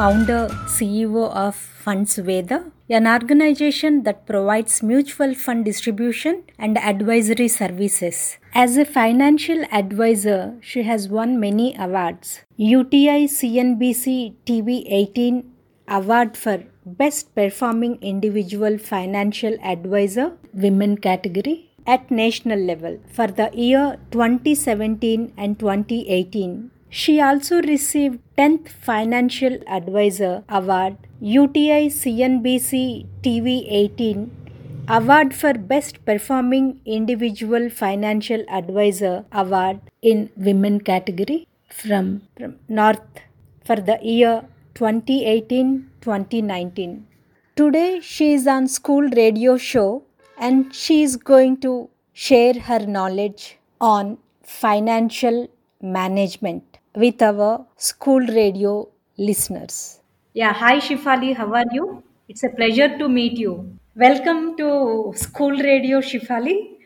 Founder CEO of Funds Veda, an organization that provides mutual fund distribution and advisory services. As a financial advisor, she has won many awards. UTI CNBC TV 18 award for best performing individual financial advisor women category at national level for the year 2017 and 2018. She also received 10th Financial Advisor Award, UTI CNBC TV 18 Award for Best Performing Individual Financial Advisor Award in Women category from, from North for the year 2018-2019. Today she is on school radio show and she is going to share her knowledge on financial management with our school radio listeners. Yeah, hi Shifali, how are you? It's a pleasure to meet you. Welcome to School Radio Shifali.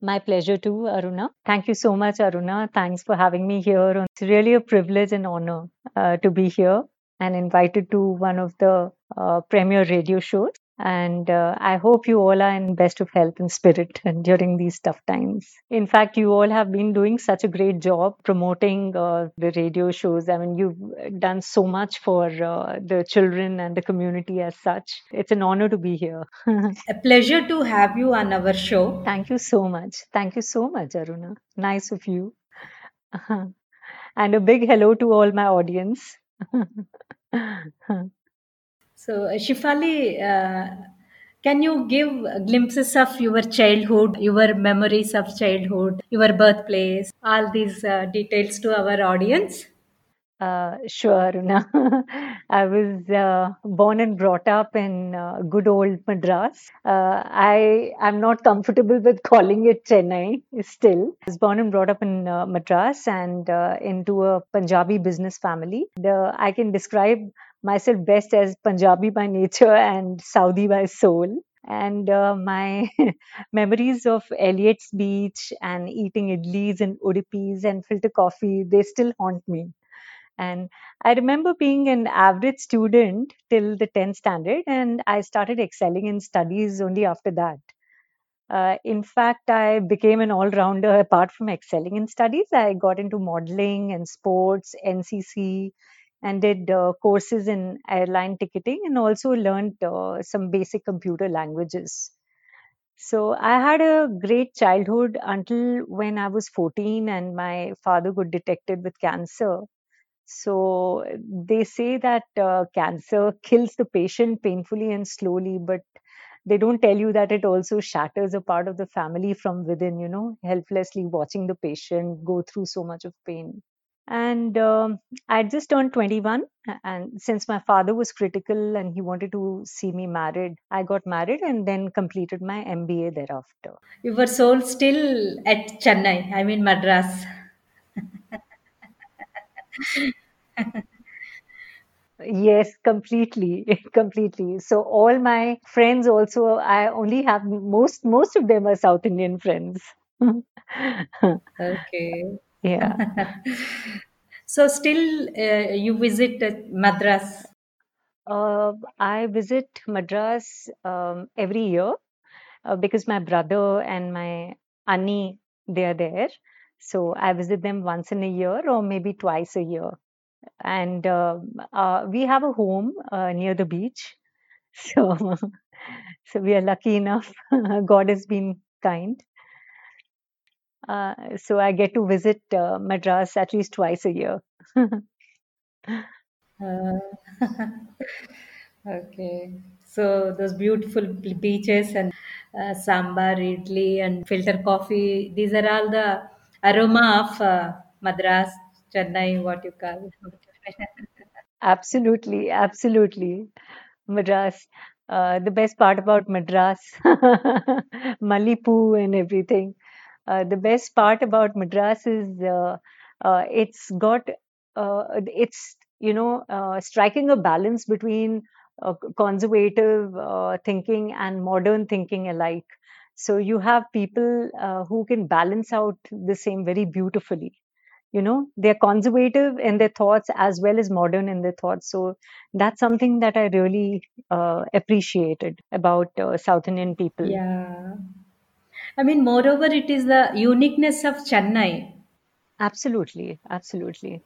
My pleasure too, Aruna. Thank you so much, Aruna. Thanks for having me here. It's really a privilege and honor uh, to be here and invited to one of the uh, premier radio shows. And uh, I hope you all are in best of health and spirit during these tough times. In fact, you all have been doing such a great job promoting uh, the radio shows. I mean, you've done so much for uh, the children and the community as such. It's an honor to be here. a pleasure to have you on our show. Thank you so much. Thank you so much, Aruna. Nice of you. and a big hello to all my audience. So, uh, Shifali, uh, can you give glimpses of your childhood, your memories of childhood, your birthplace, all these uh, details to our audience? Uh, sure, Aruna. I was uh, born and brought up in uh, good old Madras. I am not comfortable with calling it Chennai still. I was born and brought up in Madras and into a Punjabi business family. The, I can describe myself best as Punjabi by nature and Saudi by soul. And uh, my memories of Elliott's Beach and eating idlis and udipis and filter coffee, they still haunt me. And I remember being an average student till the 10th standard, and I started excelling in studies only after that. Uh, in fact, I became an all rounder apart from excelling in studies. I got into modeling and sports, NCC, and did uh, courses in airline ticketing and also learned uh, some basic computer languages. So I had a great childhood until when I was 14 and my father got detected with cancer. So they say that uh, cancer kills the patient painfully and slowly, but they don't tell you that it also shatters a part of the family from within, you know, helplessly watching the patient go through so much of pain and um, i just turned 21 and since my father was critical and he wanted to see me married i got married and then completed my mba thereafter. You were sold still at chennai i mean madras. Yes completely completely. So all my friends also i only have most most of them are south indian friends. Okay yeah. So still uh, you visit uh, madras? Uh, i visit madras um, every year uh, because my brother and my annie they are there. So i visit them once in a year or maybe twice a year. And uh, uh, we have a home near the beach. So so we are lucky enough. God has been kind uh, so I get to visit uh, Madras at least twice a year. uh, okay. So those beautiful beaches and uh, sambar, idli, and filter coffee. These are all the aroma of uh, Madras, Chennai, what you call. absolutely, absolutely, Madras. Uh, the best part about Madras, Malipu and everything. Uh, the best part about Madras is uh, uh, it's got it's you know striking a balance between conservative thinking and modern thinking alike. So you have people who can balance out the same very beautifully. you know they're conservative in their thoughts as well as modern in their thoughts so that's something that i really uh, appreciated about uh, south indian people Yeah. I mean, moreover, it is the uniqueness of Chennai. absolutely absolutely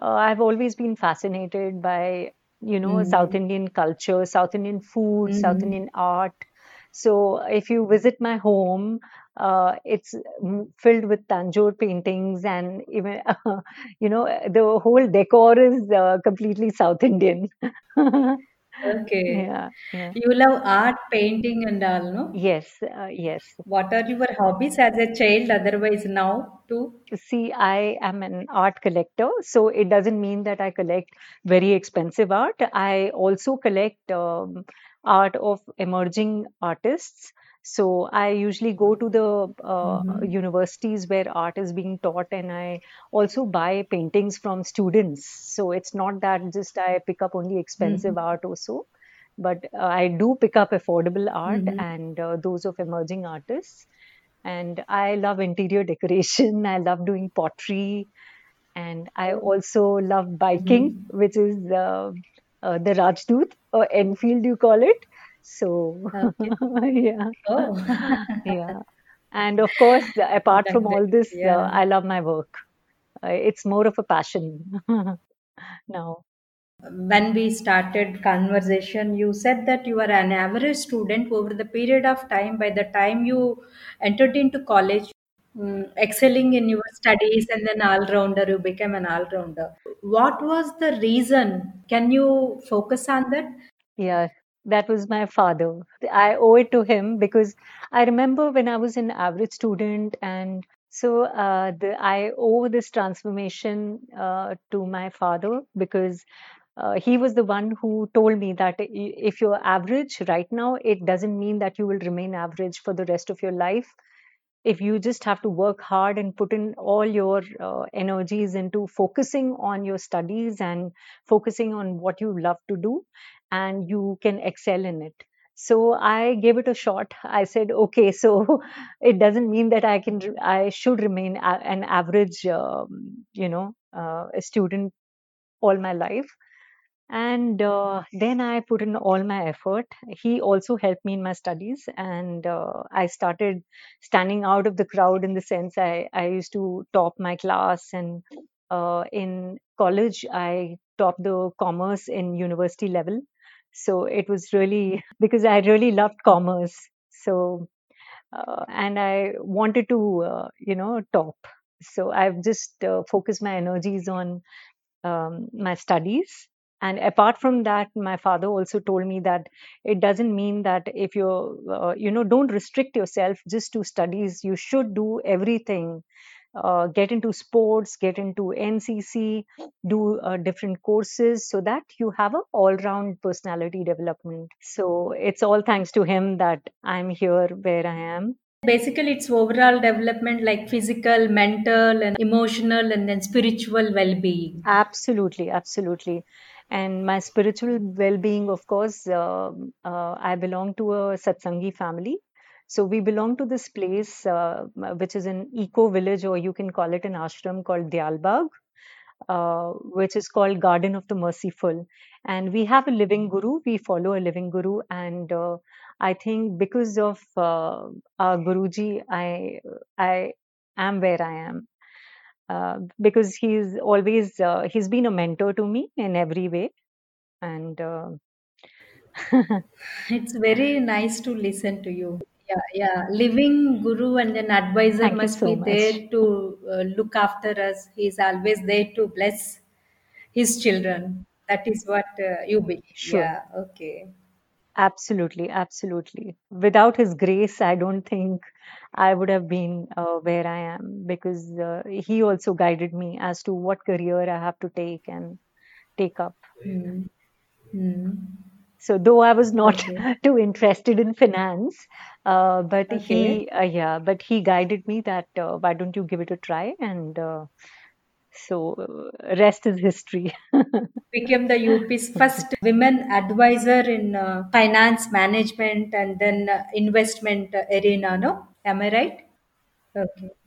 uh, i've always been fascinated by you know south Mm. indian culture south indian food south Mm-hmm. indian art so if you visit my home uh, it's filled with tanjore paintings and even you know the whole decor is uh, completely south indian Okay. yeah yeah You love art, painting, and all, no? yes uh, yes What are your hobbies as a child, otherwise now too? See, I am an art collector, so it doesn't mean that I collect very expensive art. I also collect um, art of emerging artists. So I usually go to the uh, Mm-hmm. universities where art is being taught, and I also buy paintings from students. So it's not that just I pick up only Mm-hmm. expensive art also, but uh, I do pick up affordable art Mm-hmm. and uh, those of emerging artists and I love interior decoration. I love doing pottery, and I also love biking, Mm-hmm. which is uh, uh, the Rajdoot or Enfield, you call it. So, Okay. yeah, Oh, yeah. And of course, apart from all this, uh. I love my work. Uh, it's more of a passion now. When we started conversation, you said that you are an average student over the period of time. By the time you entered into college, mm, excelling in your studies, and then all rounder, you became an all rounder. What was the reason? Can you focus on that? Yeah, that was my father. I owe it to him because I remember when I was an average student, and so uh, the, I owe this transformation uh, to my father because uh, he was the one who told me that if you're average right now, it doesn't mean that you will remain average for the rest of your life if you just have to work hard and put in all your uh, energies into focusing on your studies and focusing on what you love to do and you can excel in it so i gave it a shot i said okay so it doesn't mean that i can i should remain an average um, you know uh, student all my life and uh, then I put in all my effort. He also helped me in my studies, and uh, I started standing out of the crowd in the sense I, I used to top my class. And uh, in college, I topped the commerce in university level. So it was really because I really loved commerce. So, uh, and I wanted to, uh, you know, top. So I've just uh, focused my energies on um, my studies. And apart from that, my father also told me that it doesn't mean that if you're, uh, you know, don't restrict yourself just to studies. You should do everything. Uh, get into sports, get into NCC, do uh, different courses so that you have a all-round personality development. So it's all thanks to him that I'm here where I am. Basically, it's overall development like physical, mental, and emotional, and then spiritual well being. Absolutely, absolutely. And my spiritual well-being, of course, um uh, I belong to a Satsangi family. So we belong to this place, uh, which is an eco village, or you can call it an ashram called Dayalbagh, uh, which is called Garden of the Merciful. And we have a living guru. We follow a living guru, and uh, I think because of uh, our Guruji, I I am where I am uh, because he's always uh, he's been a mentor to me in every way and uh, It's very nice to listen to you. Yeah, yeah. Living guru and an advisor thank must so be there to uh, look after us. He's always there to bless his children. That is what uh, you believe. sure Yeah, okay. absolutely absolutely without his grace i don't think i would have been uh, where i am because uh, he also guided me as to what career i have to take and take up Hmm. Hmm. So though i was not Okay. too interested in finance uh, but Okay. he uh, yeah but he guided me that uh, why don't you give it a try and uh, so uh, rest is history Became the UP's first women advisor in uh, finance management and then uh, investment arena. No, am I right? Okay.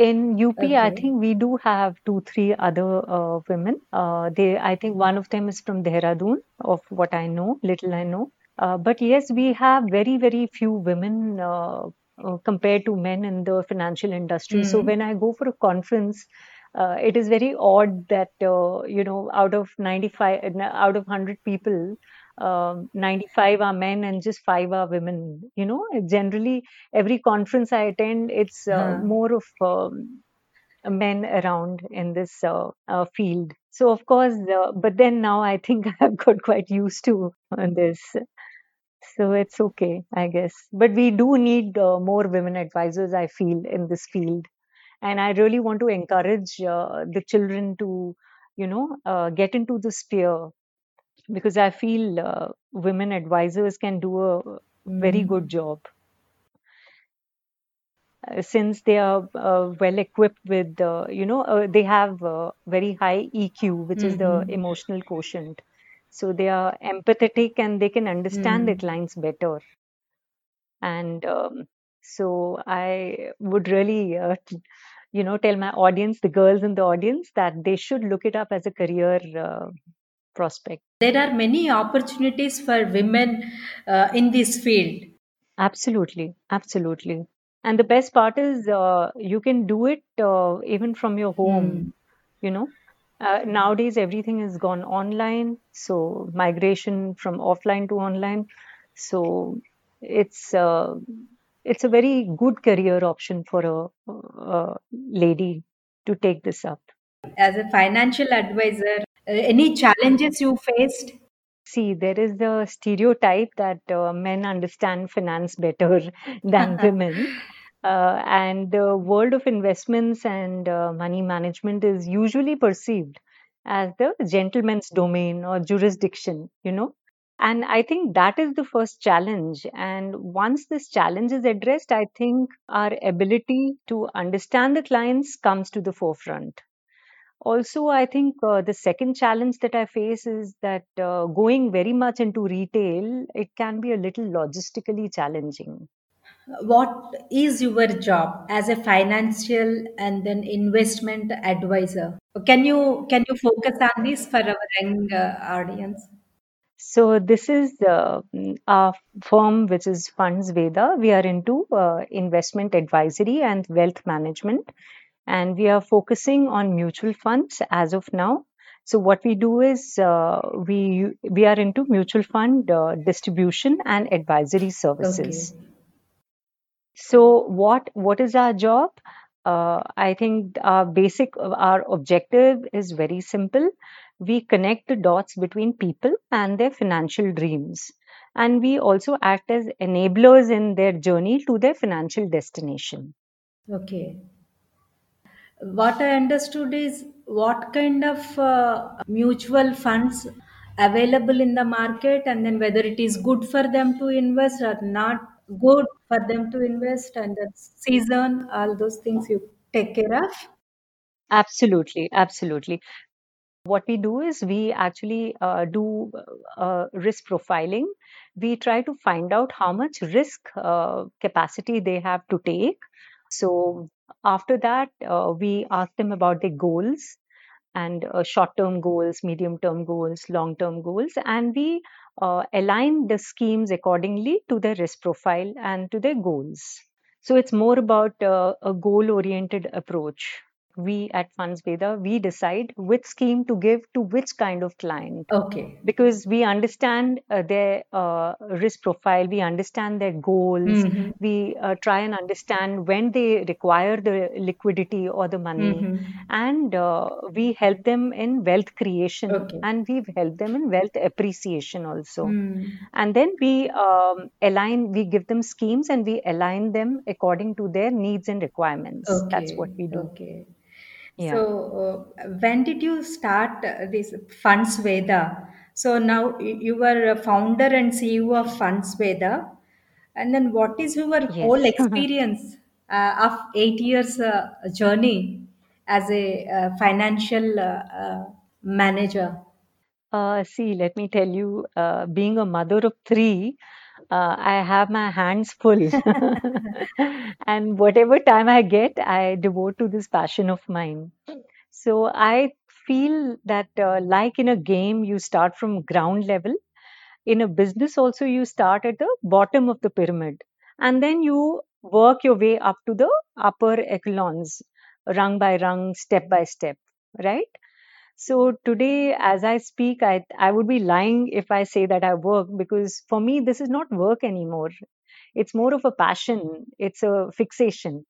In UP, I think we do have two, three other uh, women. Uh, they, I think one of them is from Dehradun, of what I know, little I know. Uh, but yes, we have very, very few women uh, uh, compared to men in the financial industry. So Mm. when I go for a conference, uh, it is very odd that uh, you know out of 95 uh, out of 100 people um, 95 are men and just 5 are women you know? Generally every conference i attend it's uh, Huh. more of um, men around in this uh, uh, field. So of course uh, but then now i think i've got quite used to this. So it's okay i guess. But we do need uh, more women advisors i feel in this field. And i really want to encourage uh, the children to you know uh, get into the sphere because i feel uh, women advisors can do a very Mm. good job uh, since they are uh, well equipped with uh, you know uh, they have uh, very high eq which is the Mhm. emotional quotient so they are empathetic and they can understand their Mm. clients better and um, so i would really uh, you know tell my audience the girls in the audience that they should look it up as a career uh, prospect. There are many opportunities for women uh, in this field. absolutely absolutely. And the best part is uh, you can do it uh, even from your home Mm. you know? Uh, nowadays everything has gone online so migration from offline to online. So it's uh, it's a very good career option for a, a lady to take this up. As a financial advisor, any challenges you faced? see there is the stereotype that uh, men understand finance better than women. Uh, and the world of investments and uh, money management is usually perceived as the gentleman's domain or jurisdiction you know? And i think that is the first challenge. And once this challenge is addressed i think our ability to understand the clients comes to the forefront also i think uh, the second challenge that i face is that uh, going very much into retail it can be a little logistically challenging What is your job as a financial and then investment advisor? Can you can you focus on this for our young uh, audience? So this is uh, our firm, which is Funds Veda. We are into uh, investment advisory and wealth management, and we are focusing on mutual funds as of now. So what we do is uh, we we are into mutual fund uh, distribution and advisory services. Okay. So what what is our job? Uh, I think our basic our objective is very simple. We connect the dots between people and their financial dreams, and we also act as enablers in their journey to their financial destination. Okay. What I understood is what kind of uh, mutual funds available in the market, and then whether it is good for them to invest or not good for them to invest, and the season, all those things you take care of. Absolutely, absolutely. What we do is we actually uh, do uh, risk profiling. We try to find out how much risk uh, capacity they have to take. So after that, uh, we ask them about their goals and uh, short-term goals, medium-term goals, long-term goals, and we uh, align the schemes accordingly to their risk profile and to their goals. So it's more about uh, a goal-oriented approach. We at Funds Veda, we decide which scheme to give to which kind of client Okay. because we understand uh, their uh, risk profile, we understand their goals, Mm-hmm. we uh, try and understand when they require the liquidity or the money, Mm-hmm. and uh, we help them in wealth creation Okay. and we've helped them in wealth appreciation also. Mm. And then we um, align, we give them schemes and we align them according to their needs and requirements. That's what we do. Okay. Yeah. So, uh, when did you start uh, this Funds Veda? So now y- you were a founder and CEO of Funds Veda, and then what is your whole Yes. experience uh, of eight years uh, journey as a uh, financial uh, uh, manager? Uh, see, let me tell you, uh, being a mother of three, uh, I have my hands full. and whatever time I get, I devote to this passion of mine. So I feel that, uh, like in a game, you start from ground level. In a business, also, you start at the bottom of the pyramid and then you work your way up to the upper echelons, rung by rung, step by step, right? So today, as I speak, I, I would be lying if I say that I work because for me, this is not work anymore. It's more of a passion, it's a fixation.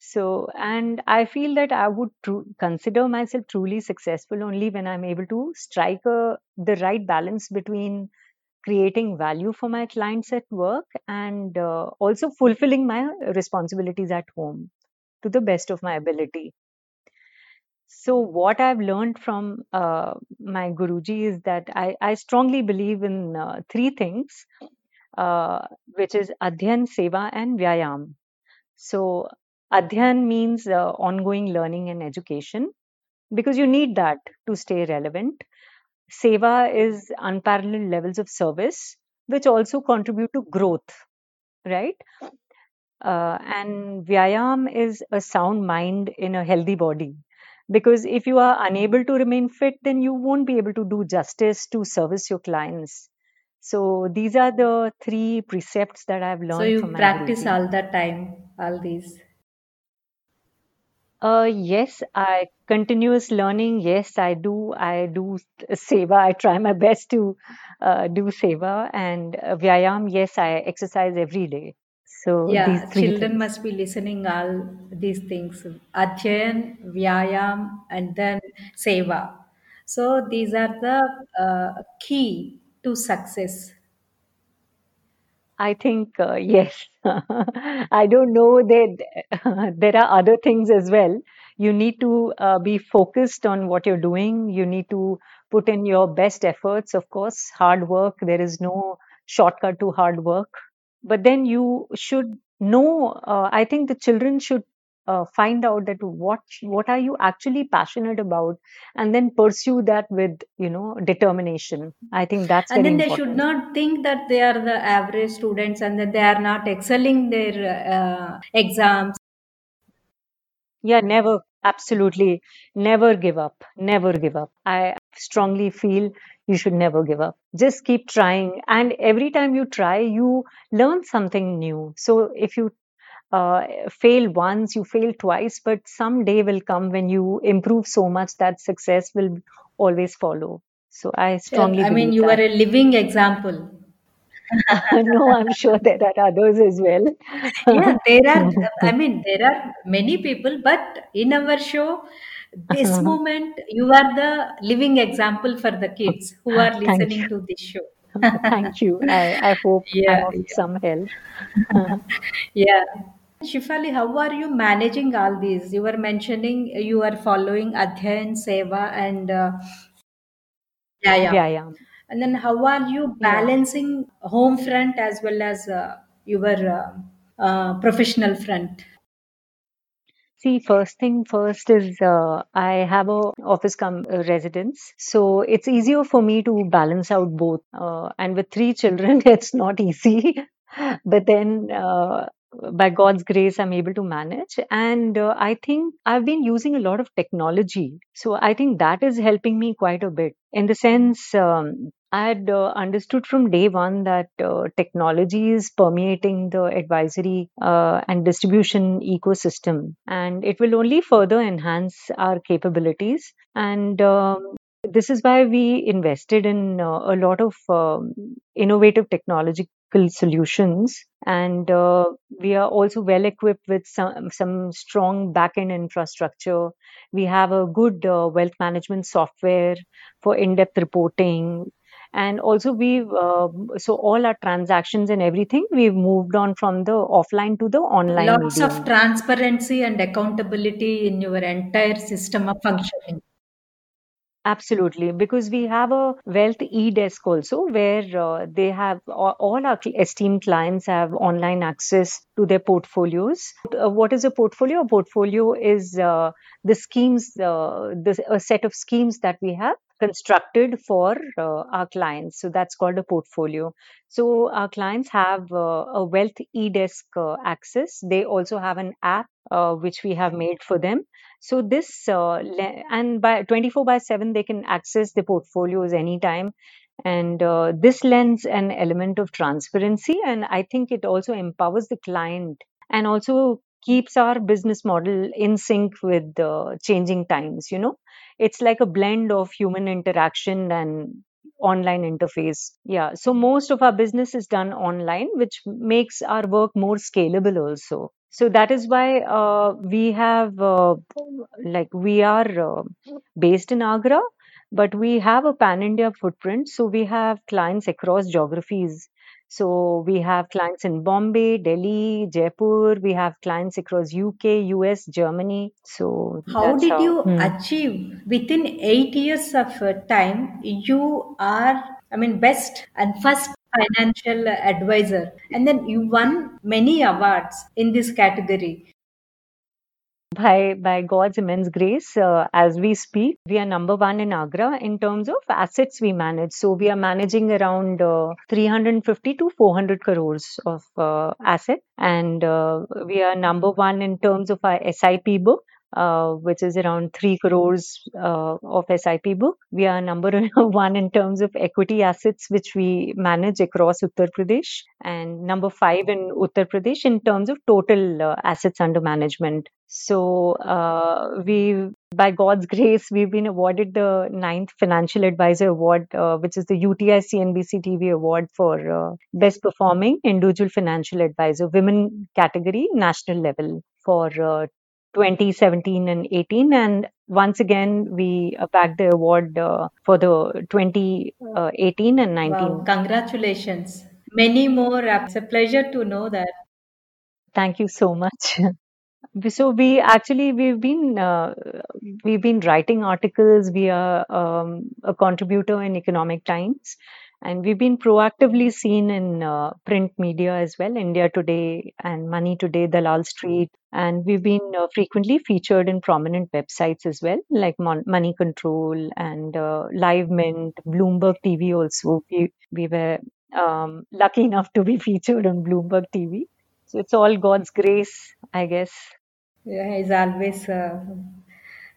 So, and I feel that I would tru- consider myself truly successful only when I'm able to strike a, the right balance between creating value for my clients at work and uh, also fulfilling my responsibilities at home to the best of my ability. So, what I've learned from uh, my Guruji is that I, I strongly believe in uh, three things, uh, which is Adhyan, Seva, and Vyayam. So, Adhyan means uh, ongoing learning and education because you need that to stay relevant. Seva is unparalleled levels of service, which also contribute to growth, right? Uh, and Vyayam is a sound mind in a healthy body. Because if you are unable to remain fit, then you won't be able to do justice to service your clients. So these are the three precepts that I've learned So you practice all the time, all these. Uh, yes, I continuous learning. Yes, I do. I do seva. I try my best to uh, do seva and uh, vyayam. Yes, I exercise every day. So these Yeah, children things. must be listening all these things. Adhyayan, Vyayam, and then Seva. So these are the uh, key to success. I think uh, yes. I don't know that there are other things as well. You need to uh, be focused on what you're doing. You need to put in your best efforts. Of course, hard work. There is no shortcut to hard work. But then you should know. Uh, I think the children should uh, find out that what what are you actually passionate about, and then pursue that with you know determination. I think that's And very then they should not think that they are the average students and that they are not excelling their uh, exams. Yeah, never, absolutely, never give up, never give up. I strongly feel you should never give up. Just keep trying. And every time you try, you learn something new. So if you uh, fail once, you fail twice, but some day will come when you improve so much that success will always follow. So I strongly. Yeah, I mean, you are a living example. No, I'm sure there are others as well. Yeah, there are, I mean, there are many people, but in our show, this moment, you are the living example for the kids who are listening to this show. Thank you. I, I hope Yeah, of yeah, some help. yeah. Shifali, how are you managing all these? You were mentioning you are following Adhyayan, Seva, and uh, yeah, yeah. And then how are you Yeah. balancing home front as well as uh, your uh, uh, professional front? See, first thing first is uh, I have a office come uh, residence, so it's easier for me to balance out both. Uh, and with three children, it's not easy, but then uh, by God's grace, I'm able to manage. And uh, I think I've been using a lot of technology, so I think that is helping me quite a bit. In the sense, um, I had uh, understood from day one that uh, technology is permeating the advisory uh, and distribution ecosystem, and it will only further enhance our capabilities. And um, this is why we invested in uh, a lot of um, innovative technological solutions. And uh, we are also well equipped with some, some strong backend infrastructure. We have a good uh, wealth management software for in-depth reporting and also we've uh, so all our transactions and everything we've moved on from the offline to the online Lots of transparency and accountability in your entire system of functioning. Absolutely, because we have a wealth e-desk also where uh, they have all, all our esteemed clients have online access to their portfolios. Uh, what is a portfolio? A portfolio is uh, the schemes, uh, the, a set of schemes that we have constructed for uh, our clients. So that's called a portfolio. So our clients have uh, a wealth e-desk uh, access. They also have an app uh, which we have made for them. So this uh, le- and by 24 by 7 they can access the portfolios anytime. And uh, this lends an element of transparency, and I think it also empowers the client and also keeps our business model in sync with the changing times. You know, it's like a blend of human interaction and online interface. Yeah, so most of our business is done online, which makes our work more scalable also. So that is why uh, we have, uh, like, we are uh, based in Agra, but we have a pan India footprint. So we have clients across geographies. So we have clients in Bombay, Delhi, Jaipur. We have clients across UK, US, Germany. So How did how. you Hmm. achieve within eight years of uh, time? You are, I mean, best and first financial advisor, and then you won many awards in this category. By by God's immense grace, uh, as we speak, we are number one in Agra in terms of assets we manage. So we are managing around uh, 350 to 400 crores of uh, asset, and uh, we are number one in terms of our SIP book. Uh, which is around 3 crores uh, of SIP book. We are number one in terms of equity assets, which we manage across Uttar Pradesh, and number five in Uttar Pradesh in terms of total uh, assets under management. So uh, we, by God's grace, we've been awarded the ninth Financial Advisor Award, uh, which is the UTI CNBC TV Award for uh, Best Performing Individual Financial Advisor, Women category, national level for uh, 2017 and 18. And once again, we uh, bagged the award uh, for the 2018 and 19. Wow, congratulations. Many more. It's a pleasure to know that. Thank you so much. so we actually we've been uh, we've been writing articles. We are um, a contributor in economic times. And we've been proactively seen in uh, print media as well india today and money today dalal street. And we've been uh, frequently featured in prominent websites as well like Mon- money control and uh, live mint bloomberg tv also. We, we were um, lucky enough to be featured on bloomberg tv so it's all god's grace i guess Yeah, he's always uh,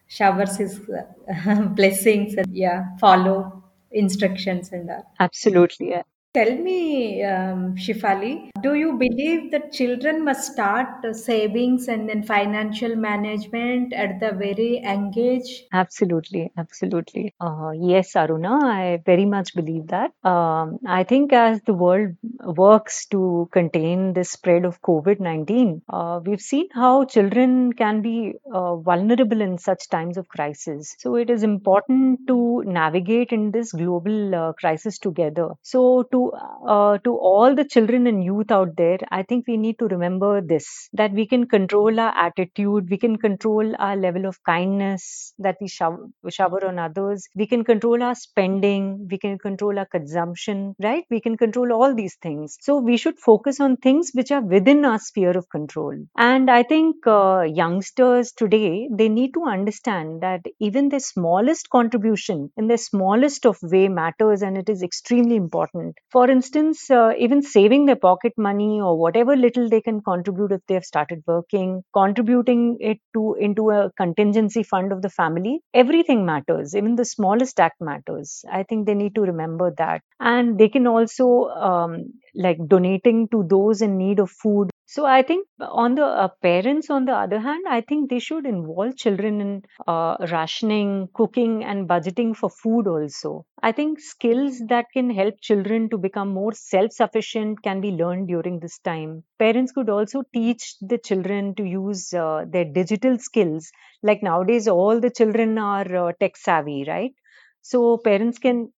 showers his uh, blessings and yeah, follow instructions and that. Absolutely. Yeah. Tell me, um, Shifali, do you believe that children must start savings and then financial management at the very age? Absolutely, absolutely. Uh, yes, Aruna, I very much believe that. Um, I think as the world works to contain the spread of COVID 19, uh, we've seen how children can be uh, vulnerable in such times of crisis. So it is important to navigate in this global uh, crisis together. So to uh, to all the children and youth out there, I think we need to remember this: that we can control our attitude, we can control our level of kindness that we shower, shower on others, we can control our spending, we can control our consumption, right? We can control all these things. So we should focus on things which are within our sphere of control. And I think uh, youngsters today they need to understand that even the smallest contribution in the smallest of way matters, and it is extremely important for instance, uh, even saving their pocket money or whatever little they can contribute if they have started working, contributing it to into a contingency fund of the family, everything matters. Even the smallest act matters. I think they need to remember that, and they can also um, like donating to those in need of food. So I think on the uh, parents, on the other hand, I think they should involve children in uh, rationing, cooking, and budgeting for food also. I think skills that can help children to become more self sufficient can be learned during this time. Parents could also teach the children to use uh, their digital skills. Like nowadays, all the children are uh, tech savvy, right? So parents can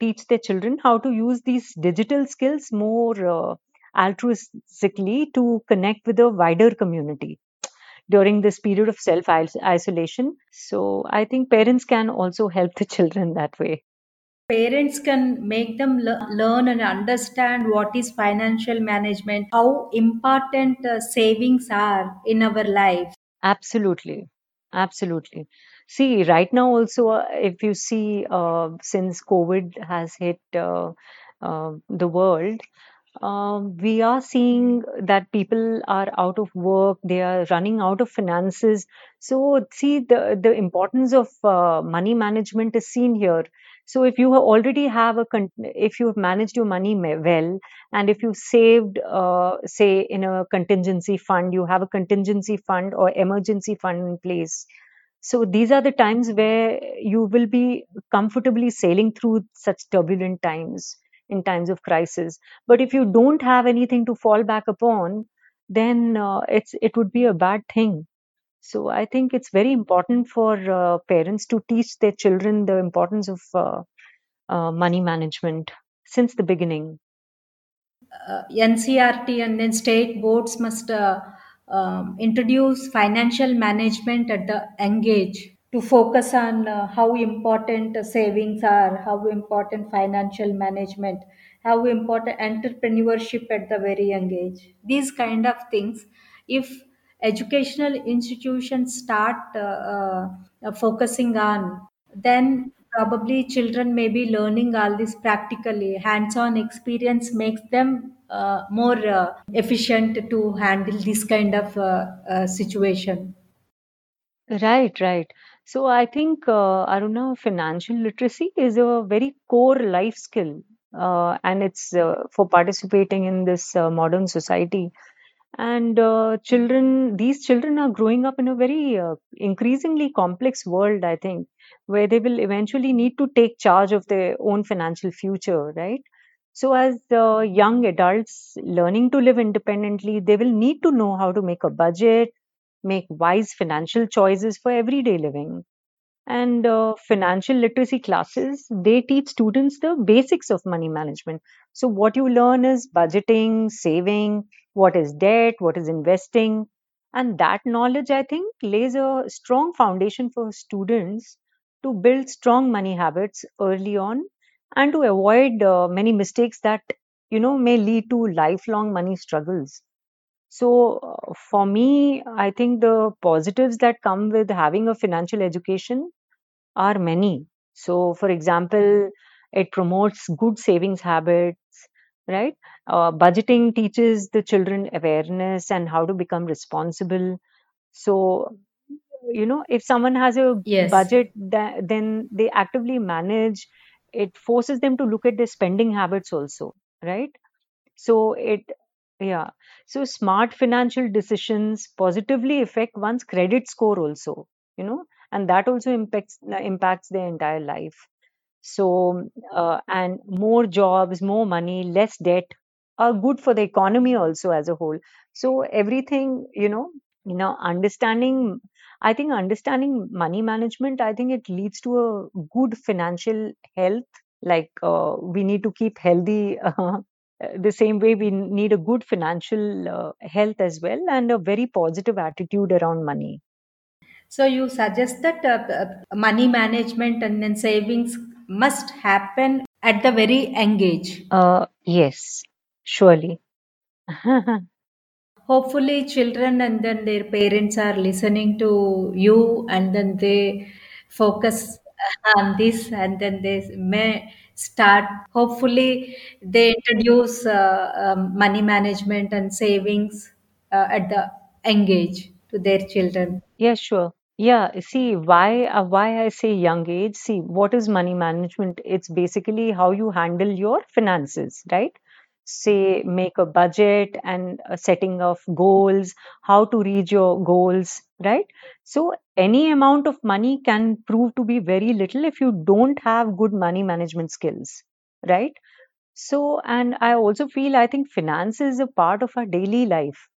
teach their children how to use these digital skills more uh, altruistically to connect with a wider community during this period of self isolation. So I think parents can also help the children that way. Parents can make them le- learn and understand what is financial management, how important uh, savings are in our life. Absolutely. Absolutely. See, right now also, uh, if you see, uh, since COVID has hit uh, uh, the world, um, we are seeing that people are out of work, they are running out of finances. So, see, the, the importance of uh, money management is seen here. So, if you already have a, if you have managed your money well, and if you saved, uh, say, in a contingency fund, you have a contingency fund or emergency fund in place. So, these are the times where you will be comfortably sailing through such turbulent times in times of crisis. But if you don't have anything to fall back upon then uh, it's it would be a bad thing. So i think it's very important for uh, parents to teach their children the importance of uh, uh, money management since the beginning. Uh, NCERT and then state boards must uh, um, introduce financial management at the young age to focus on uh, how important savings are, how important financial management, how important entrepreneurship at the very young age. These kind of things, if educational institutions start uh, uh, focusing on, then probably children may be learning all this practically. Hands-on experience makes them uh, more uh, efficient to handle this kind of uh, uh, situation. Right, right. So I think, uh, Aruna, financial literacy is a very core life skill, uh, and it's uh, for participating in this uh, modern society. And uh, children, these children are growing up in a very uh, increasingly complex world, I think, where they will eventually need to take charge of their own financial future, right? So, as uh, young adults learning to live independently, they will need to know how to make a budget, make wise financial choices for everyday living. And uh, financial literacy classes, they teach students the basics of money management. So, what you learn is budgeting, saving, what is debt, what is investing. And that knowledge, I think, lays a strong foundation for students to build strong money habits early on and to avoid uh, many mistakes that you know may lead to lifelong money struggles so, uh, for me, I think the positives that come with having a financial education are many. So, for example, it promotes good savings habits, right? Uh, budgeting teaches the children awareness and how to become responsible. So, you know, if someone has a Yes. budget, that, then they actively manage. It forces them to look at their spending habits also, right? So it, yeah. So smart financial decisions positively affect one's credit score also, you know, and that also impacts impacts their entire life. So, uh, and more jobs, more money, less debt are good for the economy also as a whole. So everything, you know, you know, understanding, I think understanding money management, I think it leads to a good financial health like uh, we need to keep healthy uh, the same way we need a good financial uh, health as well and a very positive attitude around money So you suggest that uh, uh, money management and then savings must happen at the very young age. uh, yes surely Hopefully, children and then their parents are listening to you, and then they focus on this, and then they may start. Hopefully, they introduce uh, um, money management and savings uh, at the young age to their children. yeah sure Yeah, see why uh, why I say young age. See, what is money management? It's basically how you handle your finances, right? Say make a budget and setting of goals, how to reach your goals, right? So any amount of money can prove to be very little if you don't have good money management skills, right? So, and I also feel I think finance is a part of our daily life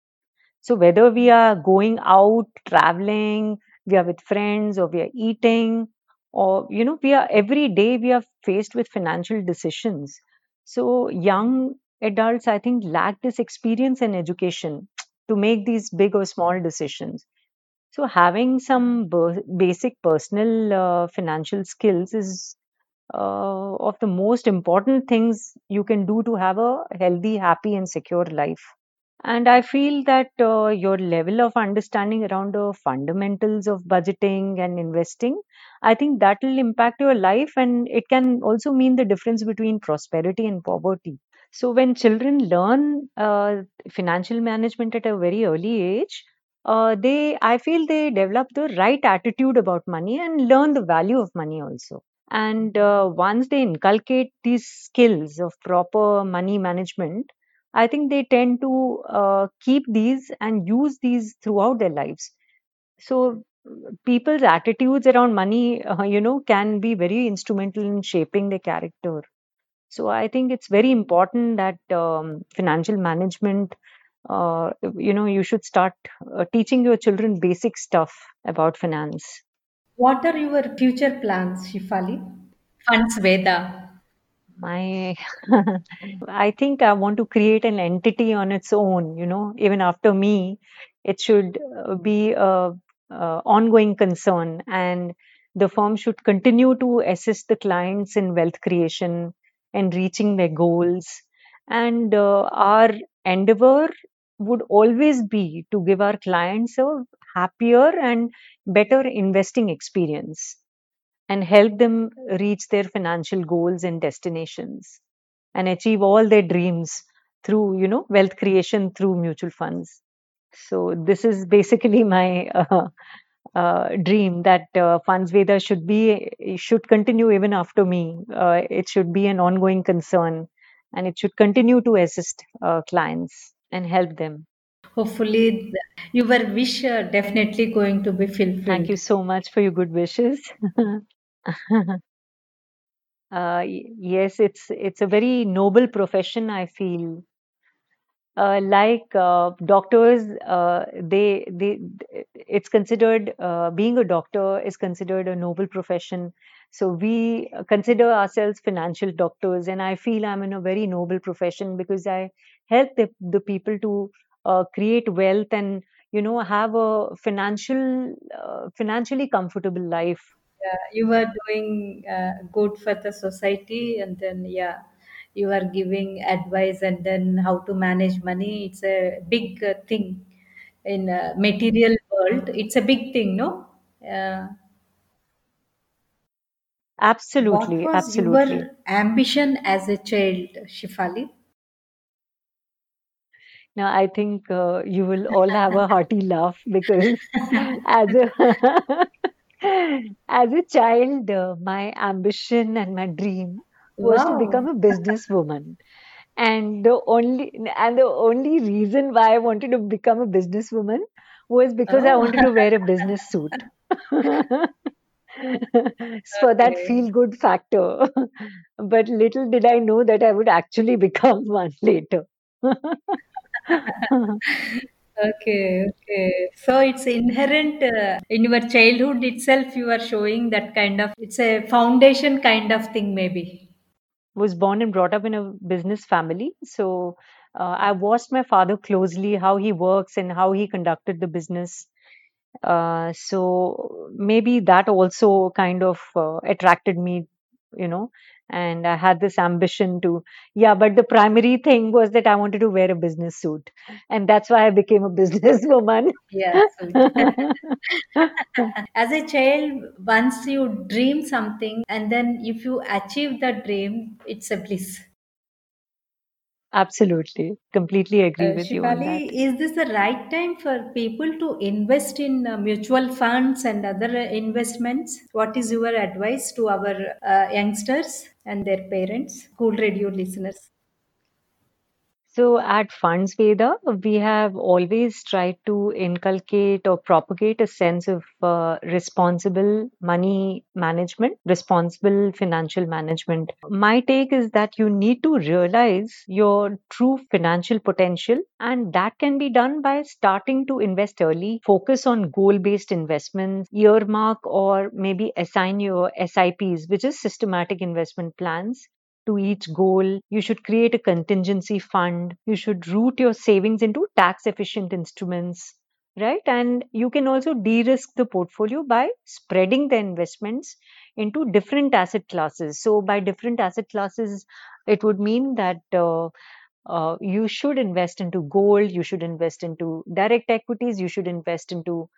so whether we are going out, traveling, we are with friends, or we are eating, or you know, we are every day we are faced with financial decisions. So young adults, I think, lack this experience and education to make these big or small decisions. So having some basic personal uh, financial skills is uh, of the most important things you can do to have a healthy, happy, and secure life. And I feel that uh, your level of understanding around the fundamentals of budgeting and investing, I think that will impact your life and it can also mean the difference between prosperity and poverty. So when children learn uh, financial management at a very early age, uh, they I feel they develop the right attitude about money and learn the value of money also. And uh, once they inculcate these skills of proper money management, I think they tend to uh, keep these and use these throughout their lives. So people's attitudes around money, uh, you know, can be very instrumental in shaping their character. So I think it's very important that um, financial management, uh, you know, you should start uh, teaching your children basic stuff about finance. What are your future plans, Shifali? Funds Veda. My, I think I want to create an entity on its own, you know, even after me, it should uh, be a, a ongoing concern and the firm should continue to assist the clients in wealth creation and reaching their goals. And uh, our endeavor would always be to give our clients a happier and better investing experience and help them reach their financial goals and destinations and achieve all their dreams through you know wealth creation through mutual funds. So this is basically my uh, uh, dream that uh, funds veda should be should continue even after me. Uh, it should be an ongoing concern and it should continue to assist uh, clients and help them Hopefully, your wish uh, definitely going to be fulfilled. thank you so much for your good wishes Uh, yes, it's it's a very noble profession, I feel. Uh, like uh, doctors, uh, they they it's considered uh, being a doctor is considered a noble profession. So we consider ourselves financial doctors, and I feel I'm in a very noble profession because I help the, the people to uh, create wealth and you know have a financial uh, financially comfortable life Yeah, you are doing uh, good for the society, and then yeah, you are giving advice, and then how to manage money. It's a big uh, thing in uh, material world. It's a big thing, no? What Absolutely, was absolutely. your ambition as a child, Shifali? Now, I think uh, you will all have a hearty laugh because as a as a child, uh, my ambition and my dream was to become a businesswoman. And the only and the only reason why I wanted to become a businesswoman was because I Oh, wanted to wear a business suit. For that feel good factor. But little did I know that I would actually become one later. Okay, okay. So it's inherent uh, in your childhood itself, you are showing that kind of, it's a foundation kind of thing, maybe. was born and brought up in a business family. So uh, I watched my father closely, how he works and how he conducted the business. Uh, so maybe that also kind of uh, attracted me, you know, and I had this ambition to, yeah, but the primary thing was that I wanted to wear a business suit. And that's why I became a businesswoman. Yeah. As a child, once you dream something and then if you achieve the dream, it's a bliss. Absolutely. Completely agree Uh, with you on that. Is this the right time for people to invest in uh, mutual funds and other uh, investments? What is your advice to our uh, youngsters and their parents, school radio listeners? So at Funds Veda, we have always tried to inculcate or propagate a sense of uh, responsible money management, responsible financial management. My take is that you need to realize your true financial potential, and that can be done by starting to invest early, focus on goal based investments, earmark or maybe assign your SIPs, which is systematic investment plans to each goal. You should create a contingency fund. You should route your savings into tax efficient instruments, right? And you can also de risk the portfolio by spreading the investments into different asset classes. So, by different asset classes, it would mean that uh, uh, you should invest into gold, you should invest into direct equities, you should invest into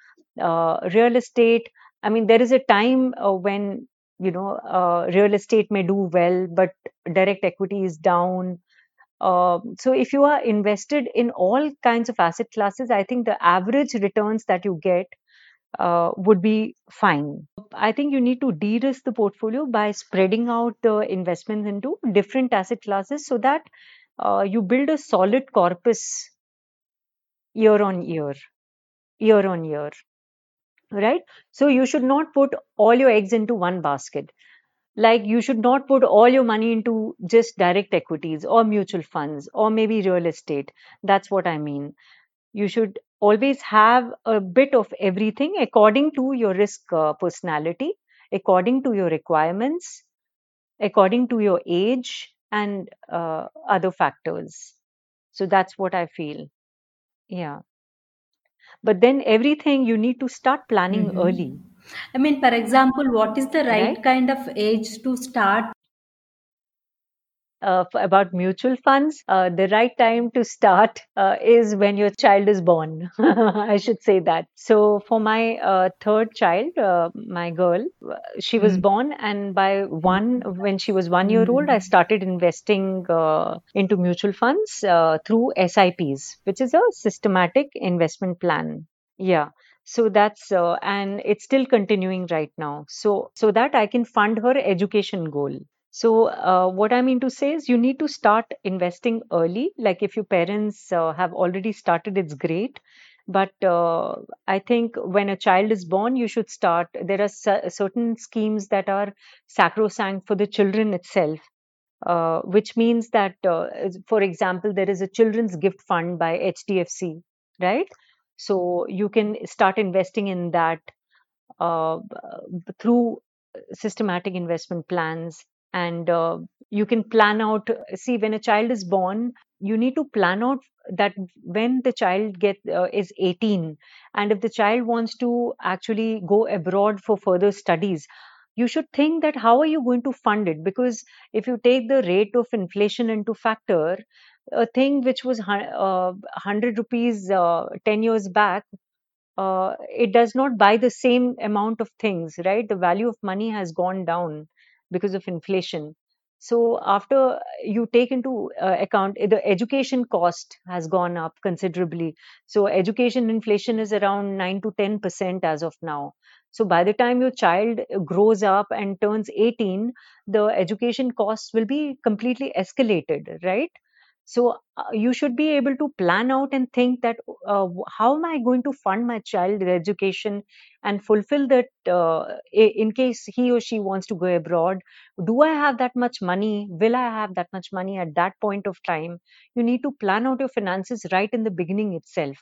uh, real estate. I mean, there is a time uh, when you know uh, real estate may do well, but direct equity is down. Um, so if you are invested in all kinds of asset classes, I think the average returns that you get uh, would be fine. I think you need to de-risk the portfolio by spreading out the investments into different asset classes so that uh, you build a solid corpus year on year, year on year, right? So you should not put all your eggs into one basket. Like you should not put all your money into just direct equities or mutual funds or maybe real estate. That's what I mean. You should always have a bit of everything according to your risk uh, personality, according to your requirements, according to your age, and uh, other factors. So that's what I feel. Yeah. But then everything you need to start planning Mhm. early, I mean, for example, what is the right right? kind of age to start? Uh, about mutual funds, uh, the right time to start uh, is when your child is born. I should say that. So, for my uh, third child, uh, my girl, uh, she was Mm. born, and by one, when she was one year old, I started investing uh, into mutual funds uh, through SIPs, which is a systematic investment plan. Yeah. So that's uh, and it's still continuing right now. So so that I can fund her education goal. So, uh, what I mean to say is, you need to start investing early. Like, if your parents uh, have already started, it's great. But uh, I think when a child is born, you should start. There are cer- certain schemes that are sacrosanct for the children itself, uh, which means that, uh, for example, there is a children's gift fund by HDFC, right? So you can start investing in that uh, through systematic investment plans and uh, you can plan out see when a child is born you need to plan out that when the child get uh, is 18 and if the child wants to actually go abroad for further studies you should think that how are you going to fund it because if you take the rate of inflation into factor a thing which was uh, 100 rupees uh, 10 years back uh, it does not buy the same amount of things, right? The value of money has gone down because of inflation. So after you take into uh, account eh, the education cost has gone up considerably. So education inflation is around 9 to 10% as of now. So by the time your child grows up and turns 18, the education costs will be completely escalated, right? So uh, you should be able to plan out and think that uh, how am I going to fund my child education and fulfill that uh, in case he or she wants to go abroad? Do I have that much money? Will I have that much money at that point of time? You need to plan out your finances right in the beginning itself.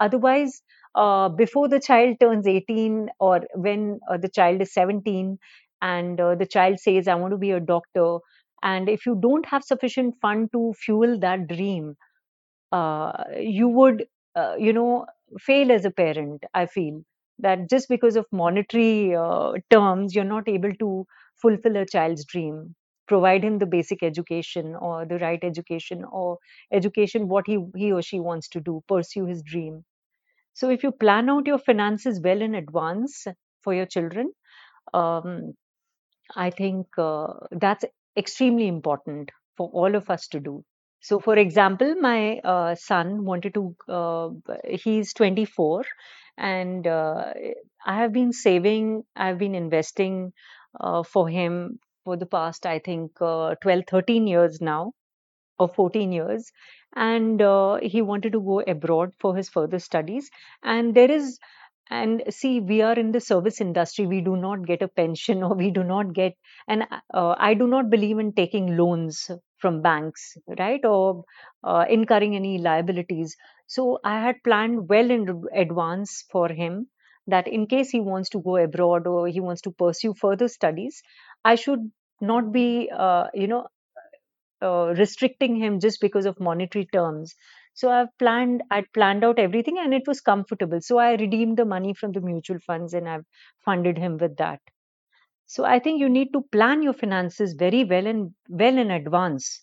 Otherwise, uh, before the child turns 18 or when uh, the child is 17 and uh, the child says, I want to be a doctor, and if you don't have sufficient fund to fuel that dream uh, you would uh, you know fail as a parent i feel. That just because of monetary uh, terms you're not able to fulfill a child's dream provide him the basic education or the right education or education what he he or she wants to do pursue his dream. So if you plan out your finances well in advance for your children um, I think uh, that's extremely important for all of us to do. So, for example, my uh, son wanted to, uh, he's 24, and uh, I have been saving, I've been investing uh, for him for the past, I think, uh, 12, 13 years now or 14 years and uh, he wanted to go abroad for his further studies and there is and see we are in the service industry. We do not get a pension or we do not get and uh, i do not believe in taking loans from banks right? Or uh, incurring any liabilities. So i had planned well in advance for him that in case he wants to go abroad or he wants to pursue further studies i should not be uh, you know uh, restricting him just because of monetary terms. So I've planned, I'd planned out everything and it was comfortable. So I redeemed the money from the mutual funds and I've funded him with that. So I think you need to plan your finances very well and well in advance.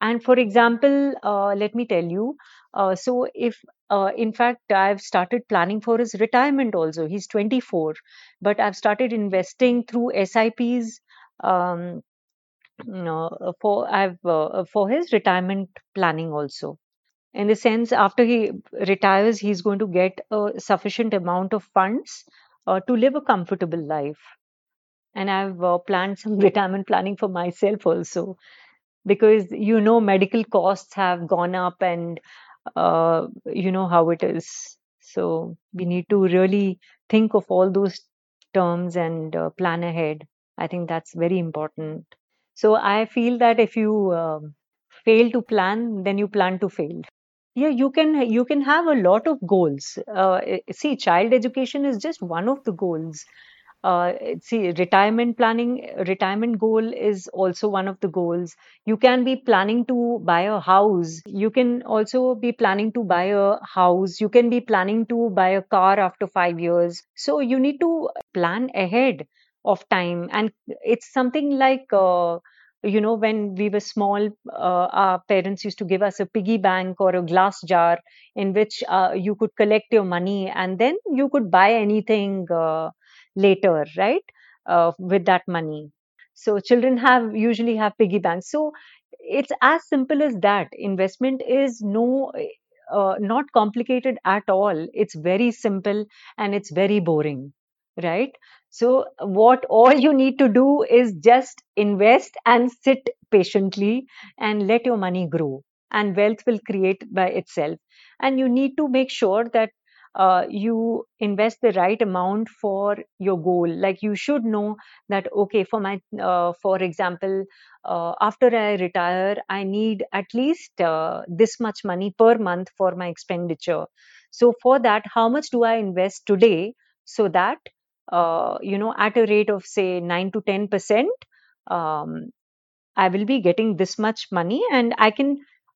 and for example, uh, let me tell you, uh, so if uh, in fact I've started planning for his retirement also. He's 24, but I've started investing through SIPs. Um, no, for I've uh, for his retirement planning also. In the sense, after he retires, he's going to get a sufficient amount of funds uh, to live a comfortable life. And I've uh, planned some retirement planning for myself also because you know medical costs have gone up and uh, you know how it is. So we need to really think of all those terms and uh, plan ahead. I think that's very important. So I feel that if you um, fail to plan, then you plan to fail. Yeah, you can you can have a lot of goals. Uh, see, child education is just one of the goals. Uh, see, retirement planning, retirement goal is also one of the goals. You can be planning to buy a house. You can also be planning to buy a house. You can be planning to buy a car after five years. So you need to plan ahead of time. And it's something like, uh, you know, when we were small, uh, our parents used to give us a piggy bank or a glass jar in which uh, you could collect your money and then you could buy anything. Uh, later, right? Uh, with that money. So children have usually have piggy banks. So it's as simple as that. Investment is no uh, not complicated at all. It's very simple and it's very boring, right? So what all you need to do is just invest and sit patiently and let your money grow. And wealth will create by itself. And you need to make sure that uh, you invest the right amount for your goal. Like you should know that okay for my uh, for example uh, after i retire i need at least uh, this much money per month for my expenditure. So for that how much do i invest today? So that uh, you know at a rate of say 9 to 10 percent um, i will be getting this much money and i can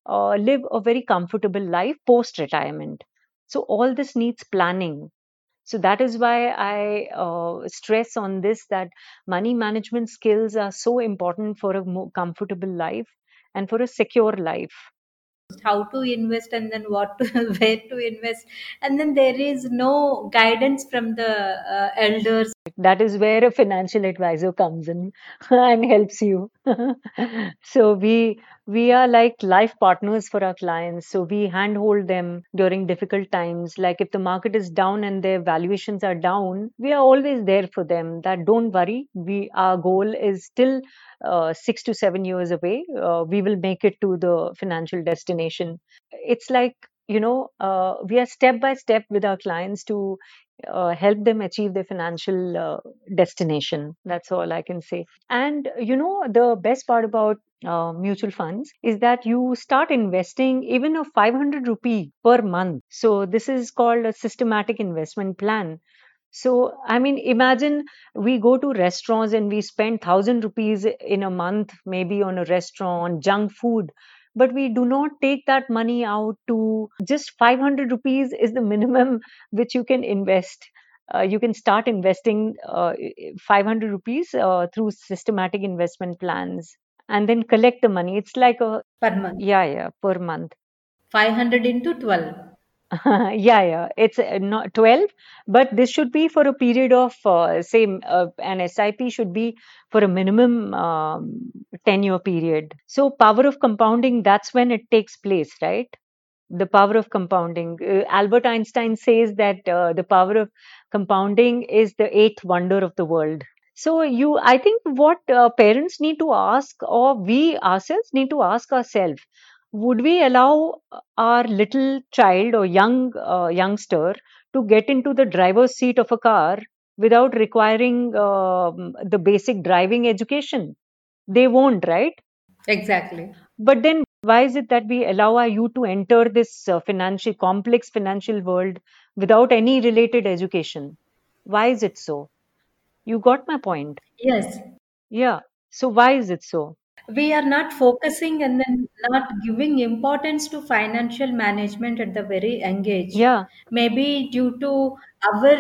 uh, live a very comfortable life post retirement so all this needs planning. So that is why I uh, stress on this that money management skills are so important for a more comfortable life and for a secure life how to invest and then what to, where to invest. And then there is no guidance from the uh, elders that is where a financial advisor comes in and helps you. So we we are like life partners for our clients. So we handhold them during difficult times. Like if the market is down and their valuations are down we are always there for them. That don't worry. We our goal is still uh, 6 to 7 years away. Uh, we will make it to the financial destination. It's like you know uh, we are step by step with our clients to uh, help them achieve their financial uh, destination. That's all i can say. And you know the best part about uh, mutual funds is that you start investing even a 500 rupee per month. So this is called a systematic investment plan. So i mean imagine we go to restaurants and we spend 1000 rupees in a month maybe on a restaurant junk food but we do not take that money out to just 500 rupees is the minimum which you can invest. Uh, you can start investing uh, 500 rupees uh, through systematic investment plans and then collect the money. It's like a per month. Yeah yeah per month. 500 into 12 yeah yeah. It's uh, not 12 but this should be for a period of uh, say uh, an sip should be for a minimum um, 10 year period. So power of compounding that's when it takes place right? The power of compounding. Uh, albert einstein says that uh, the power of compounding is the eighth wonder of the world. So you i think what uh, parents need to ask or we ourselves need to ask ourselves would we allow our little child or young uh, youngster to get into the driver's seat of a car without requiring uh, the basic driving education? They won't right? Exactly. But then why is it that we allow our youth to enter this uh, financial complex financial world without any related education? Why is it so? You got my point? Yes. Yeah. So why is it so we are not focusing and then not giving importance to financial management at the very young age. Yeah, Maybe due to our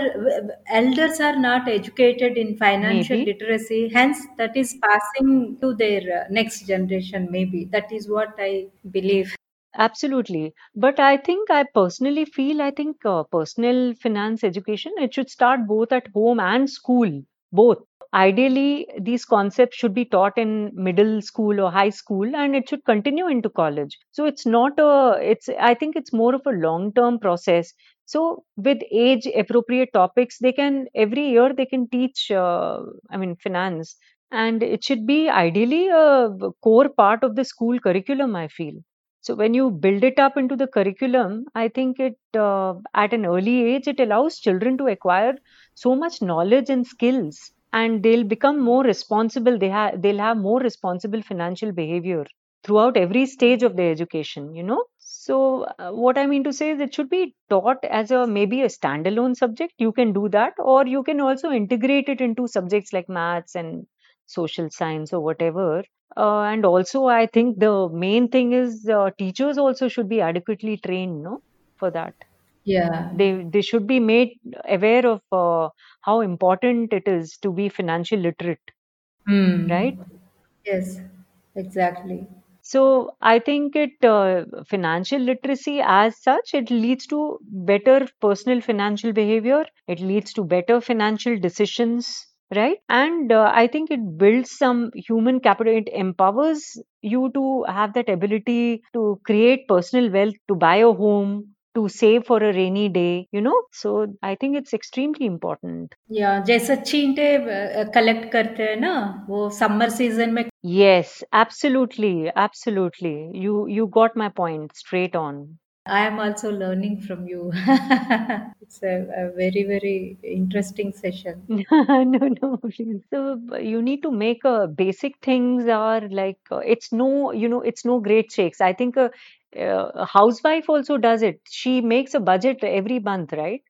elders are not educated in financial maybe. literacy, hence that is passing to their uh, next generation. Maybe that is what I believe. Absolutely. But I think I personally feel I think uh, personal finance education it should start both at home and school, both. Ideally, these concepts should be taught in middle school or high school and it should continue into college. So it's not a it's I think it's more of a long-term process. So with age appropriate topics, they can every year they can teach uh, I mean finance and it should be ideally a core part of the school curriculum, I feel. So when you build it up into the curriculum, I think it uh, at an early age it allows children to acquire so much knowledge and skills, and they'll become more responsible. They have they'll have more responsible financial behavior throughout every stage of their education. You know. So uh, what I mean to say is it should be taught as a maybe a standalone subject. You can do that, or you can also integrate it into subjects like maths and social science or whatever uh, and also, I think the main thing is uh, teachers also should be adequately trained, no, for that. Yeah. They they should be made aware of uh, how important it is to be financial literate, Hmm. right? Yes, exactly. So I think it uh, financial literacy as such it leads to better personal financial behavior. It leads to better financial decisions, right? And uh, I think it builds some human capital. It empowers you to have that ability to create personal wealth, to buy a home, to save for a rainy day. You know, so I think it's extremely important. या जैसे चींटे collect करते हैं ना वो summer season में Yes, absolutely, absolutely. You you got my point straight on. I am also learning from you. it's a, a very, very interesting session. no, no, please. So b- you need to make uh, basic things are like uh, it's no, you know, it's no great shakes. I think a, a housewife also does it. She makes a budget every month, right?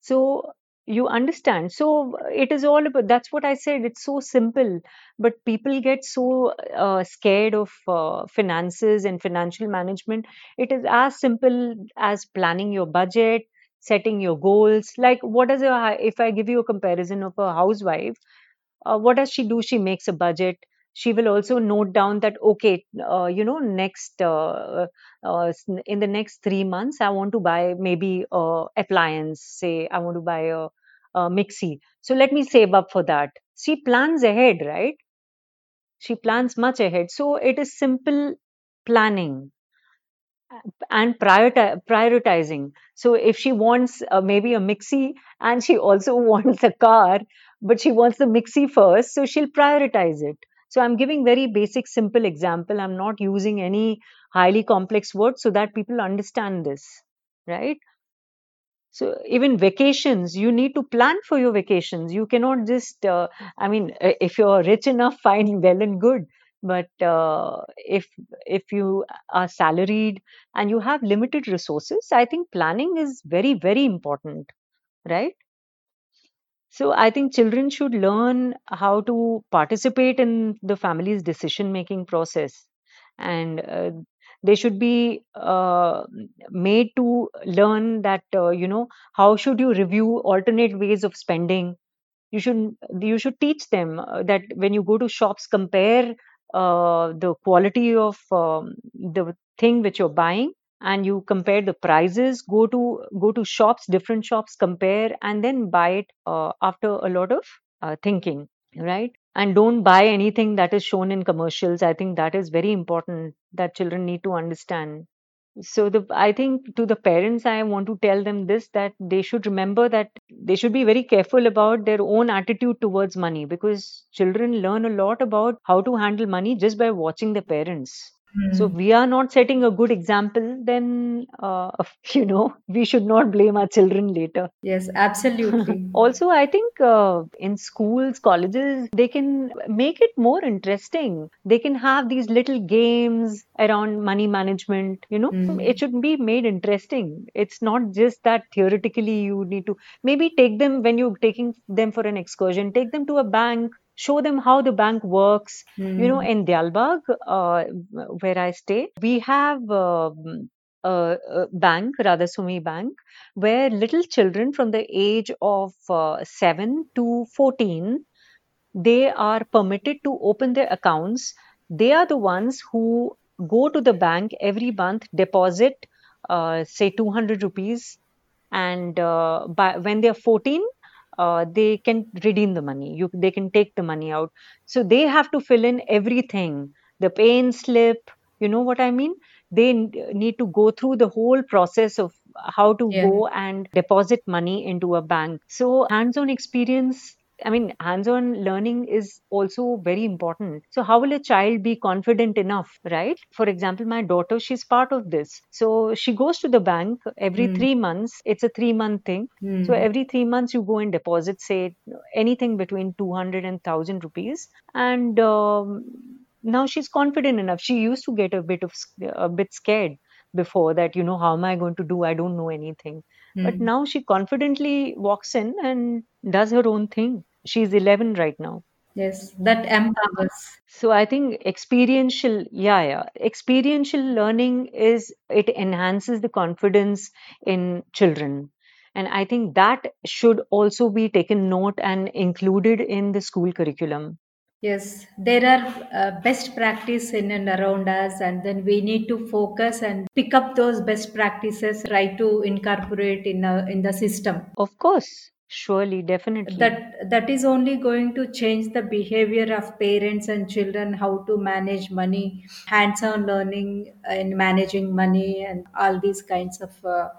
So you understand. So it is all about that's what I said. It's so simple, but people get so uh, scared of uh, finances and financial management. It is as simple as planning your budget, setting your goals. Like, what does a if I give you a comparison of a housewife, uh, what does she do? She makes a budget. She will also note down that okay, uh, you know, next uh, uh, in the next three months, I want to buy maybe a appliance. Say I want to buy a, a mixie. So let me save up for that. She plans ahead, right? She plans much ahead. So it is simple planning and prioriti- prioritizing. So if she wants uh, maybe a mixie and she also wants a car, but she wants the mixie first, so she'll prioritize it. So I'm giving very basic, simple example. I'm not using any highly complex words so that people understand this, right? So even vacations, you need to plan for your vacations. You cannot just, uh, I mean, if you're rich enough, fine, well and good. But uh, if if you are salaried and you have limited resources, I think planning is very, very important, right? So I think children should learn how to participate in the family's decision making process, and uh, they should be uh, made to learn that uh, you know how should you review alternate ways of spending. You should you should teach them uh, that when you go to shops, compare uh, the quality of um, the thing which you're buying and you compare the prices go to go to shops different shops compare and then buy it uh, after a lot of uh, thinking right? And don't buy anything that is shown in commercials. I think that is very important that children need to understand. So the i think to the parents i want to tell them this that they should remember that they should be very careful about their own attitude towards money because children learn a lot about how to handle money just by watching their parents so if Hmm. we are not setting a good example then uh, you know we should not blame our children later Yes, absolutely. also, I think uh, in schools, colleges, they can make it more interesting. They can have these little games around money management. You know, it Hmm. should be made interesting. It's not just that theoretically you need to maybe take them when you're taking them for an excursion, take them to a bank. Show them how the bank works. Mm. You know, in Dayalbagh, uh, where I stay, we have um, a, a bank, Radhasoami Bank, where little children from the age of uh, 7 to 14 they are permitted to open their accounts. They are the ones who go to the bank every month, deposit, uh, say 200 rupees, and uh, by, when they are 14, uh, they can redeem the money. You, they can take the money out. So they have to fill in everything, the pay slip. You know what I mean? They need to go through the whole process of how to Yeah. go and deposit money into a bank. So hands-on experience I mean, hands on learning is also very important. So, how will a child be confident enough, right? For example, my daughter, she's part of this. So, she goes to the bank every Mm. three months. It's a three month thing. So, Mm. every three months, you go and deposit, say, anything between 200 and 1000 rupees. And um, now she's confident enough. She used to get a bit of a bit scared before that, you know, how am I going to do? I don't know anything. But Mm. now she confidently walks in and does her own thing. She's 11 right now. Yes, that empowers. So I think experiential, yeah, yeah, experiential learning is it enhances the confidence in children. And I think that should also be taken note and included in the school curriculum. Yes, there are uh, best practice in and around us, and then we need to focus and pick up those best practices, try to incorporate in a, in the system. Of course, surely, definitely. That that is only going to change the behavior of parents and children, how to manage money, hands-on learning and managing money, and all these kinds of uh,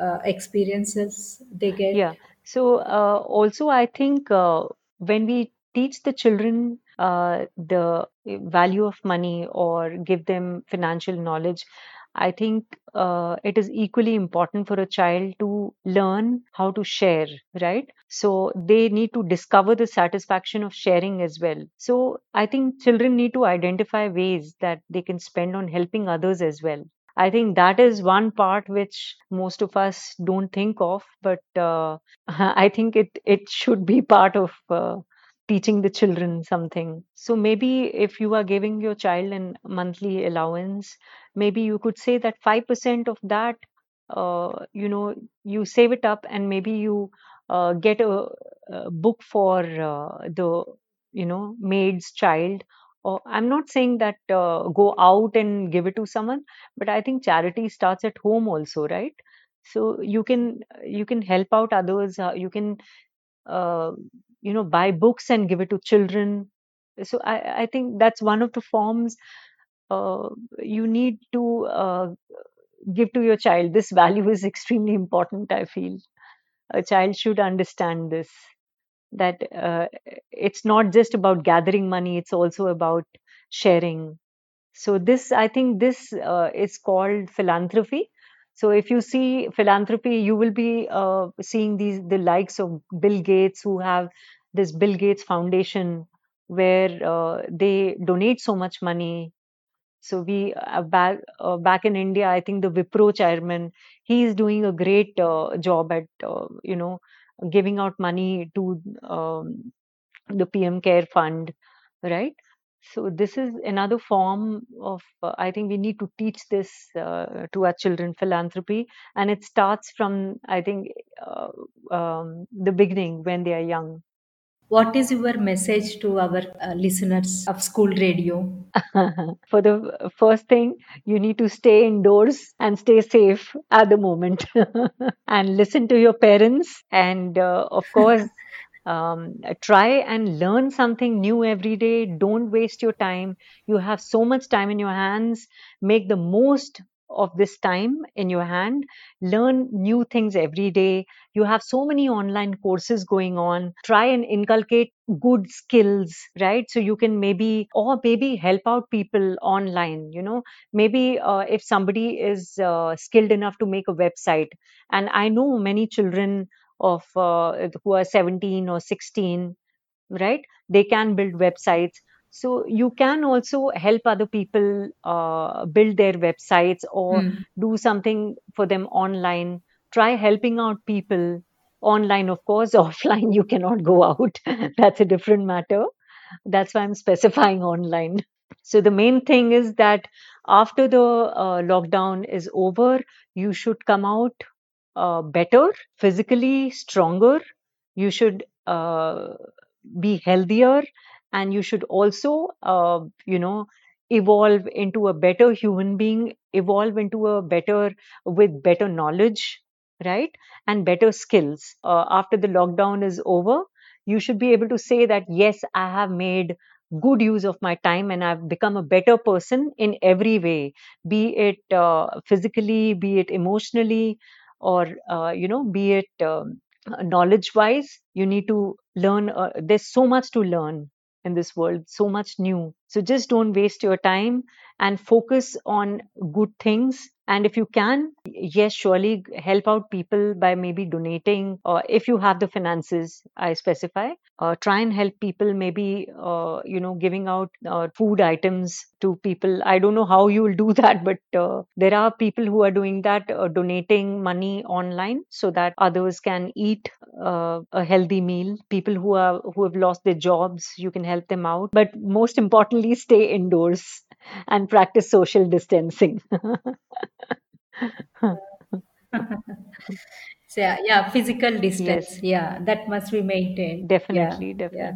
uh, experiences they get. Yeah. So uh, also, I think uh, when we teach the children uh, the value of money or give them financial knowledge, I think uh, it is equally important for a child to learn how to share, right? So they need to discover the satisfaction of sharing as well. So I think children need to identify ways that they can spend on helping others as well. I think that is one part which most of us don't think of, but uh, I think it it should be part of uh, teaching the children something. So maybe if you are giving your child an monthly allowance, maybe you could say that 5% of that, uh, you know, you save it up and maybe you uh, get a, a book for uh, the, you know, maid's child. Or I'm not saying that uh, go out and give it to someone, but I think charity starts at home also, right? So you can you can help out others. Uh, you can uh, you know buy books and give it to children. So i i think that's one of the forms uh, you need to uh, give to your child. This value is extremely important i feel. A child should understand this that uh, it's not just about gathering money it's also about sharing. So this, I think, this uh, is called philanthropy. So if you see philanthropy, you will be uh, seeing these the likes of Bill Gates, who have this Bill Gates Foundation, where uh, they donate so much money. So we uh, back uh, back in India, I think the Wipro chairman, he is doing a great uh, job at uh, you know giving out money to um, the PM Care Fund, right? So this is another form of, uh, I think we need to teach this uh, to our children, philanthropy, and it starts from, I think, uh, um, the beginning when they are young. What is your message to our uh, listeners of school radio? For the first thing, you need to stay indoors and stay safe at the moment, and listen to your parents, and uh, of course, um, try and learn something new every day. Don't waste your time. You have so much time in your hands. Make the most of this time in your hand. Learn new things every day. You have so many online courses going on. Try and inculcate good skills, right? So you can maybe, or maybe help out people online, you know, maybe uh, if somebody is uh, skilled enough to make a website. And I know many children of uh, who are 17 or 16 right? They can build websites. So you can also help other people uh, build their websites or Hmm. do something for them online. Try helping out people online. Of course offline you cannot go out. That's a different matter. That's why I'm specifying online. So the main thing is that after the uh, lockdown is over, you should come out uh, better, physically stronger. You should uh, be healthier, and you should also, uh, you know, evolve into a better human being, evolve into a better with better knowledge, right, and better skills. Uh, after the lockdown is over, you should be able to say that yes, I have made good use of my time and I've become a better person in every way, be it uh, physically, be it emotionally, or uh, you know, be it um, knowledge wise. You need to learn. Uh, there's so much to learn in this world, so much new. So just don't waste your time and focus on good things and if you can yes surely help out people by maybe donating or if you have the finances i specify uh, try and help people maybe uh, you know giving out uh, food items to people i don't know how you will do that but uh, there are people who are doing that uh, donating money online so that others can eat uh, a healthy meal people who are who have lost their jobs you can help them out but most importantly stay indoors and practice social distancing So yeah, yeah, physical distance. yes Yeah, that must be maintained. Yeah, definitely yeah.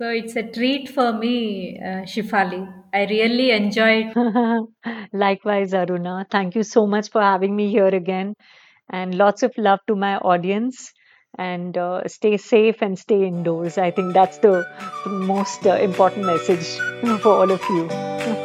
So it's a treat for me, uh, Shifali. I really enjoyed. Likewise, Aruna. Thank you so much for having me here again. And lots of love to my audience. And uh, stay safe and stay indoors. I think that's the most uh, important message for all of you.